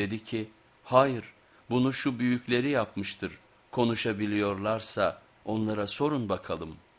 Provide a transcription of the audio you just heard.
Dedi ki hayır bunu şu büyükleri yapmıştır konuşabiliyorlarsa onlara sorun bakalım.''